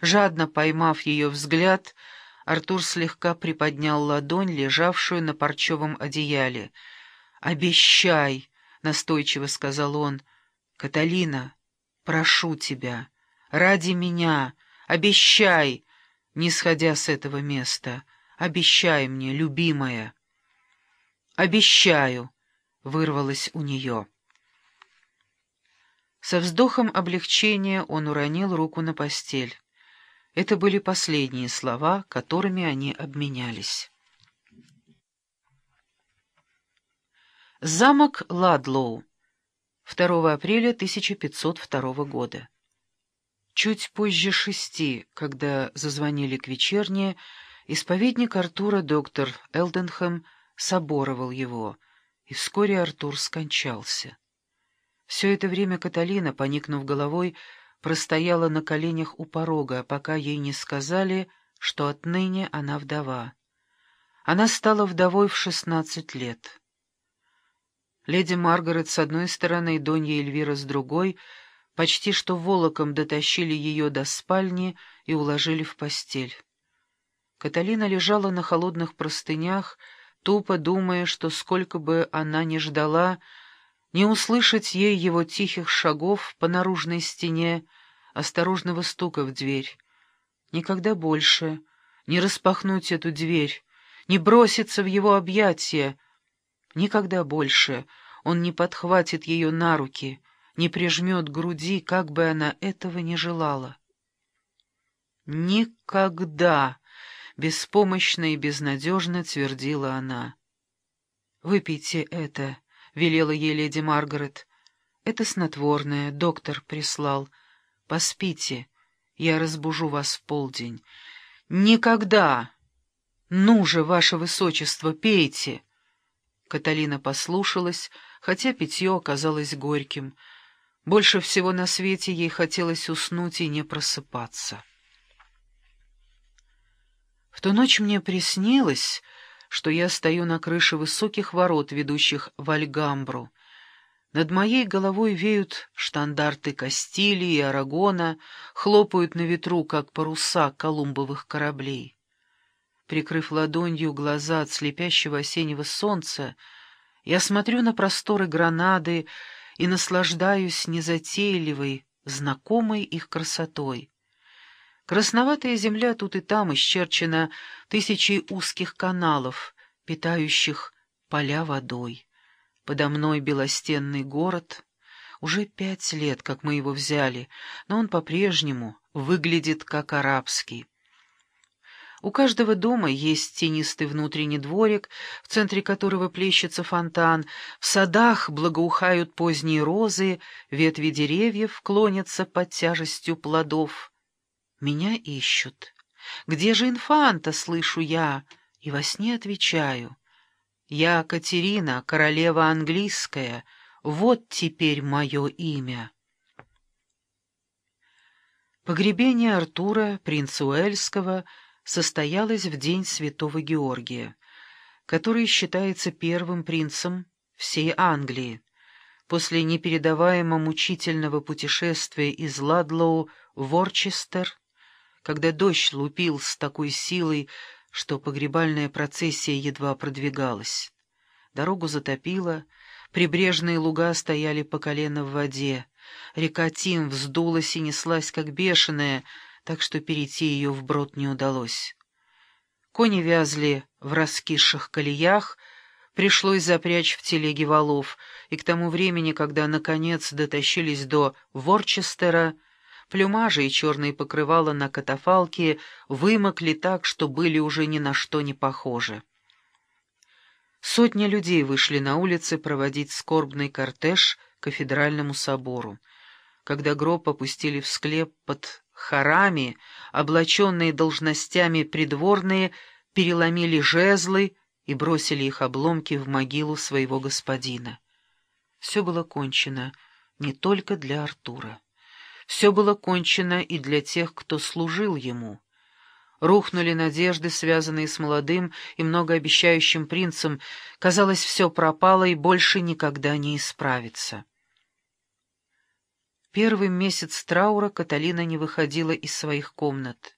Жадно поймав ее взгляд, Артур слегка приподнял ладонь, лежавшую на парчевом одеяле. «Обещай!» — настойчиво сказал он. «Каталина, прошу тебя, ради меня, обещай, не сходя с этого места, обещай мне, любимая». «Обещаю!» — вырвалось у нее. Со вздохом облегчения он уронил руку на постель. Это были последние слова, которыми они обменялись. Замок Ладлоу. 2 апреля 1502 года. Чуть позже шести, когда зазвонили к вечерне, исповедник Артура, доктор Элденхэм, соборовал его, и вскоре Артур скончался. Все это время Каталина, поникнув головой, простояла на коленях у порога, пока ей не сказали, что отныне она вдова. Она стала вдовой в шестнадцать лет. Леди Маргарет с одной стороны и Донья Эльвира с другой почти что волоком дотащили ее до спальни и уложили в постель. Каталина лежала на холодных простынях, тупо думая, что сколько бы она ни ждала, не услышать ей его тихих шагов по наружной стене, осторожного стука в дверь. Никогда больше не распахнуть эту дверь, не броситься в его объятия. Никогда больше он не подхватит ее на руки, не прижмет к груди, как бы она этого не желала. «Никогда!» — беспомощно и безнадежно твердила она. «Выпейте это», — велела ей леди Маргарет. «Это снотворное, доктор прислал. Поспите, я разбужу вас в полдень». «Никогда! Ну же, ваше высочество, пейте!» Каталина послушалась, хотя питье оказалось горьким. Больше всего на свете ей хотелось уснуть и не просыпаться. В ту ночь мне приснилось что я стою на крыше высоких ворот, ведущих в Альгамбру. Над моей головой веют штандарты Кастилии и Арагона, хлопают на ветру, как паруса колумбовых кораблей. Прикрыв ладонью глаза от слепящего осеннего солнца, я смотрю на просторы Гранады и наслаждаюсь незатейливой, знакомой их красотой. Красноватая земля тут и там исчерчена тысячей узких каналов, питающих поля водой. Подо мной белостенный город. Уже пять лет, как мы его взяли, но он по-прежнему выглядит как арабский. У каждого дома есть тенистый внутренний дворик, в центре которого плещется фонтан, в садах благоухают поздние розы, ветви деревьев клонятся под тяжестью плодов — меня ищут. Где же инфанта, слышу я, и во сне отвечаю. Я Катерина, королева английская, вот теперь мое имя. Погребение Артура, принца Уэльского, состоялось в день святого Георгия, который считается первым принцем всей Англии. После непередаваемо мучительного путешествия из Ладлоу в Ворчестер когда дождь лупил с такой силой, что погребальная процессия едва продвигалась. Дорогу затопило, прибрежные луга стояли по колено в воде, река Тим вздулась и неслась, как бешеная, так что перейти ее вброд не удалось. Кони вязли в раскисших колеях, пришлось запрячь в телеге валов, и к тому времени, когда, наконец, дотащились до Ворчестера, Плюмажи и черные покрывала на катафалке вымокли так, что были уже ни на что не похожи. Сотни людей вышли на улицы проводить скорбный кортеж к кафедральному собору. Когда гроб опустили в склеп под хорами, облаченные должностями придворные переломили жезлы и бросили их обломки в могилу своего господина. Все было кончено не только для Артура. Все было кончено и для тех, кто служил ему. Рухнули надежды, связанные с молодым и многообещающим принцем. Казалось, все пропало и больше никогда не исправится. Первый месяц траура Каталина не выходила из своих комнат.